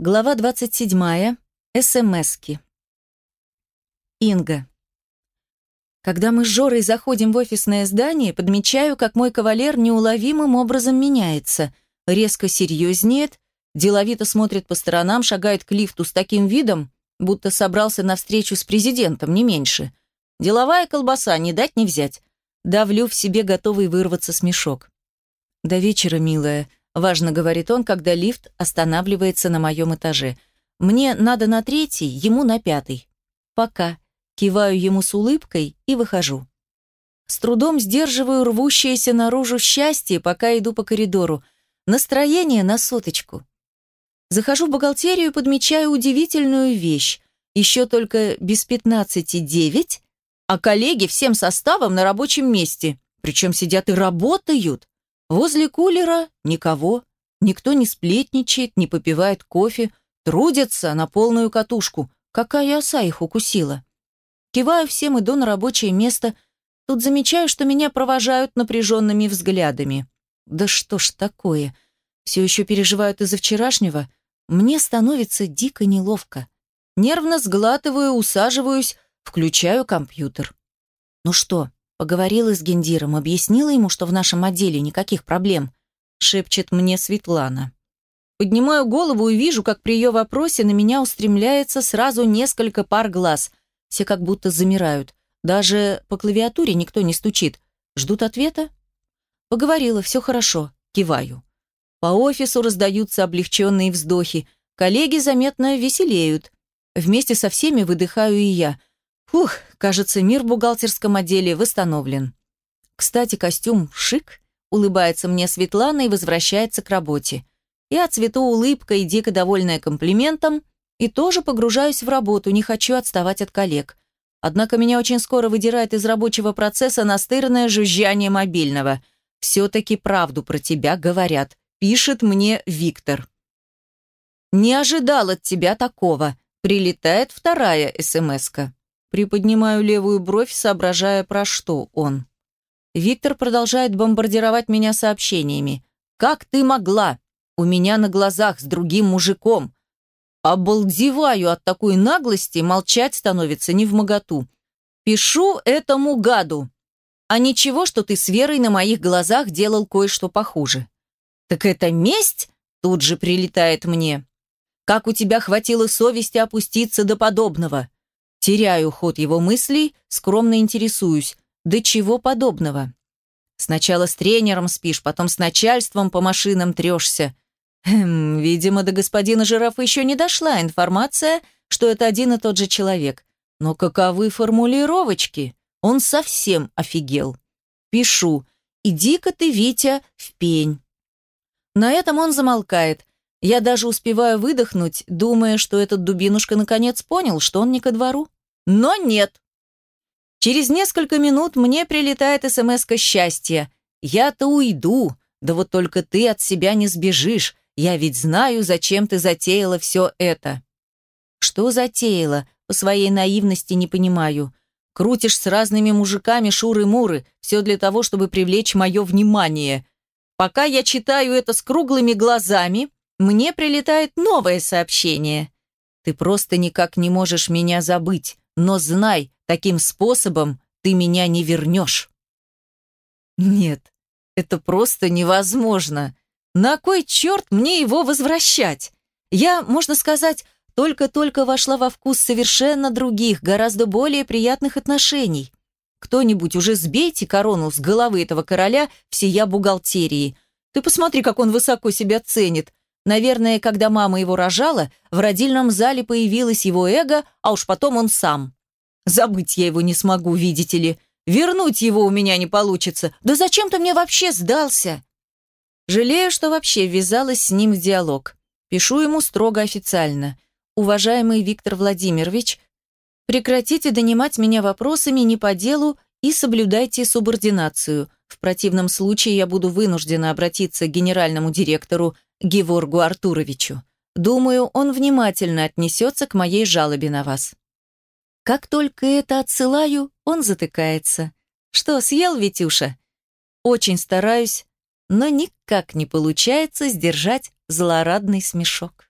Глава 27. СМСки. Инга. Когда мы с Жорой заходим в офисное здание, подмечаю, как мой кавалер неуловимым образом меняется. Резко серьезнеет, деловито смотрит по сторонам, шагает к лифту с таким видом, будто собрался на встречу с президентом, не меньше. Деловая колбаса, не дать не взять. Давлю в себе готовый вырваться смешок. «До вечера, милая», Важно, говорит он, когда лифт останавливается на моем этаже. Мне надо на третий, ему на пятый. Пока. Киваю ему с улыбкой и выхожу. С трудом сдерживаю рвущееся наружу счастье, пока иду по коридору. Настроение на соточку. Захожу в бухгалтерию и подмечаю удивительную вещь. Еще только без пятнадцати девять, а коллеги всем составом на рабочем месте. Причем сидят и работают. Возле кулера никого, никто не сплетничает, не попивает кофе, трудятся на полную катушку. Какая оса их укусила? Киваю всем, иду на рабочее место. Тут замечаю, что меня провожают напряженными взглядами. Да что ж такое? Все еще переживают из-за вчерашнего? Мне становится дико неловко. Нервно сглатываю, усаживаюсь, включаю компьютер. Ну что, Поговорила с Гендиром, объяснила ему, что в нашем отделе никаких проблем. Шепчет мне Светлана. Поднимаю голову и вижу, как при ее вопросе на меня устремляется сразу несколько пар глаз. Все как будто замирают. Даже по клавиатуре никто не стучит. Ждут ответа? Поговорила, все хорошо. Киваю. По офису раздаются облегченные вздохи. Коллеги заметно веселеют. Вместе со всеми выдыхаю и я. Фух, кажется, мир в бухгалтерском отделе восстановлен. Кстати, костюм шик, улыбается мне Светлана и возвращается к работе. Я цвету улыбкой, дико довольная комплиментом, и тоже погружаюсь в работу, не хочу отставать от коллег. Однако меня очень скоро выдирает из рабочего процесса настырное жужжание мобильного. «Все-таки правду про тебя говорят», — пишет мне Виктор. «Не ожидал от тебя такого», — прилетает вторая СМСка. Приподнимаю левую бровь, соображая, про что он. Виктор продолжает бомбардировать меня сообщениями. «Как ты могла? У меня на глазах с другим мужиком. Обалдеваю от такой наглости, молчать становится не в моготу. Пишу этому гаду. А ничего, что ты с Верой на моих глазах делал кое-что похуже. Так это месть? Тут же прилетает мне. Как у тебя хватило совести опуститься до подобного? Теряю ход его мыслей, скромно интересуюсь. Да чего подобного? Сначала с тренером спишь, потом с начальством по машинам трешься. Хм, видимо, до господина жирафа еще не дошла информация, что это один и тот же человек. Но каковы формулировочки? Он совсем офигел. Пишу. «Иди-ка ты, Витя, в пень». На этом он замолкает. Я даже успеваю выдохнуть, думая, что этот дубинушка наконец понял, что он не ко двору. Но нет. Через несколько минут мне прилетает смс-ка счастья. Я-то уйду, да вот только ты от себя не сбежишь. Я ведь знаю, зачем ты затеяла все это. Что затеяла? По своей наивности не понимаю. Крутишь с разными мужиками шуры-муры, все для того, чтобы привлечь мое внимание. Пока я читаю это с круглыми глазами, мне прилетает новое сообщение. Ты просто никак не можешь меня забыть, но знай, таким способом ты меня не вернешь. Нет, это просто невозможно. На кой черт мне его возвращать? Я, можно сказать, только-только вошла во вкус совершенно других, гораздо более приятных отношений. Кто-нибудь уже сбейте корону с головы этого короля всея бухгалтерии. Ты посмотри, как он высоко себя ценит. Наверное, когда мама его рожала, в родильном зале появилось его эго, а уж потом он сам. Забыть я его не смогу, видите ли. Вернуть его у меня не получится. Да зачем ты мне вообще сдался? Жалею, что вообще ввязалась с ним в диалог. Пишу ему строго официально. Уважаемый Виктор Владимирович, прекратите донимать меня вопросами не по делу и соблюдайте субординацию. В противном случае я буду вынуждена обратиться к генеральному директору Геворгу Артуровичу. Думаю, он внимательно отнесется к моей жалобе на вас. Как только это отсылаю, он затыкается. Что, съел, Витюша? Очень стараюсь, но никак не получается сдержать злорадный смешок.